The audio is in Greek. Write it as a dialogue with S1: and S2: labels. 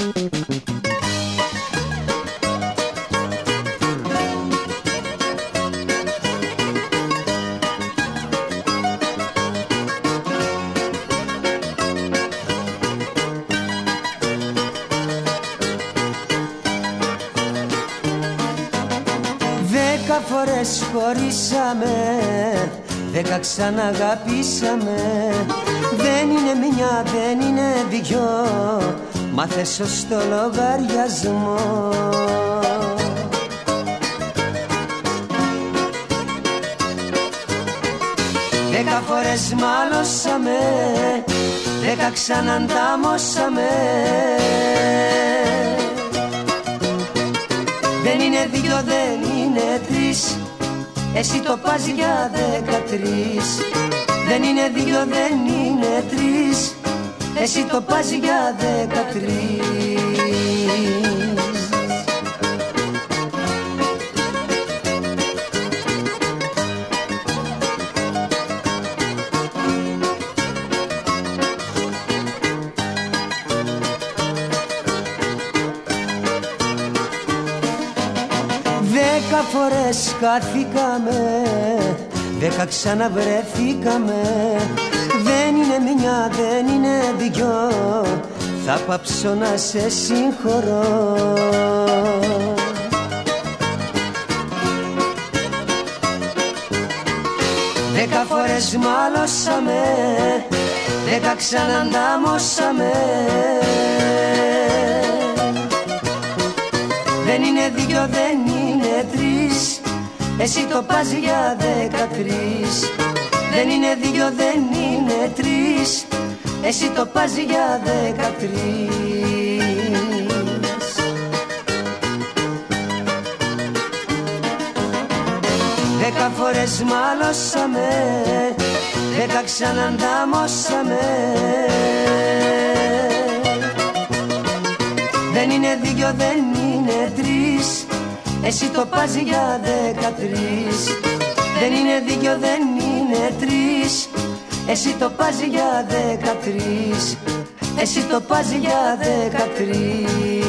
S1: Δέκα φορές χωρίσαμε Δέκα ξαναγαπήσαμε Δεν είναι μια, δεν είναι δυο Μάθε σωστό λογαριασμό. Δέκα φορές μάλωσαμε Δέκα ξαναντάμωσαμε. Δεν είναι δυο, δεν είναι τρεις. Εσύ το πας για δεκατρεις Δεν είναι δυο, δεν είναι τρεις Εσύ το πας για δεκατρεις. Δέκα φορές χάθηκαμε Δέκα ξαναβρεθήκαμε Δεν είναι μια, δεν είναι δυο. Θα πάψω να σε συγχωρώ. Δέκα φορές μάλωσαμε Δέκα ξαναντάμωσαμε. Δεν είναι δυο, δεν είναι τρεις. Εσύ το πας για δεκατρεις Δεν είναι δυο, δεν είναι τρεις. Εσύ το πας για δεκατρεις Δέκα φορές μάλωσαμε Δέκα ξαναντάμωσαμε Δεν είναι δυο, δεν είναι τρεις. Εσύ το πας για δεκατρεις Δεν είναι δυο, δεν είναι τρεις. Εσύ το πας για δεκατρεις Εσύ το πας για δεκατρεις